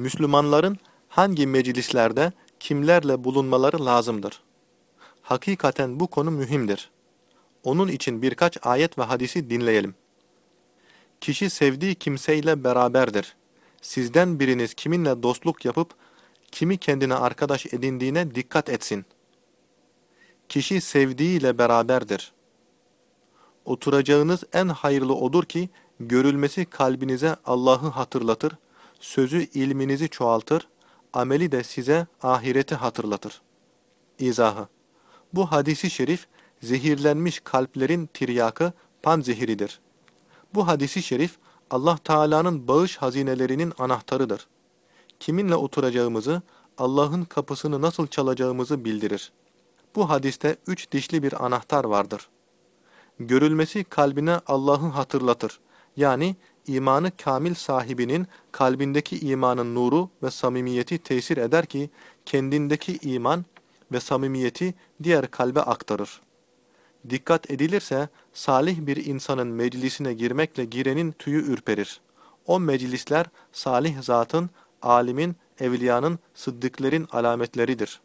Müslümanların hangi meclislerde kimlerle bulunmaları lazımdır? Hakikaten bu konu mühimdir. Onun için birkaç ayet ve hadisi dinleyelim. Kişi sevdiği kimseyle beraberdir. Sizden biriniz kiminle dostluk yapıp kimi kendine arkadaş edindiğine dikkat etsin. Kişi sevdiğiyle beraberdir. Oturacağınız en hayırlı odur ki görülmesi kalbinize Allah'ı hatırlatır, sözü ilminizi çoğaltır, ameli de size ahireti hatırlatır. İzahı Bu hadisi şerif zehirlenmiş kalplerin tiryakı panzehiridir. Bu hadisi şerif Allah Teala'nın bağış hazinelerinin anahtarıdır. Kiminle oturacağımızı, Allah'ın kapısını nasıl çalacağımızı bildirir. Bu hadiste üç dişli bir anahtar vardır. Görülmesi kalbine Allah'ı hatırlatır. Yani imanı kamil sahibinin kalbindeki imanın nuru ve samimiyeti tesir eder ki kendindeki iman ve samimiyeti diğer kalbe aktarır. Dikkat edilirse salih bir insanın meclisine girmekle girenin tüyü ürperir. O meclisler salih zatın, alimin, evliyanın, sıddıklerin alametleridir.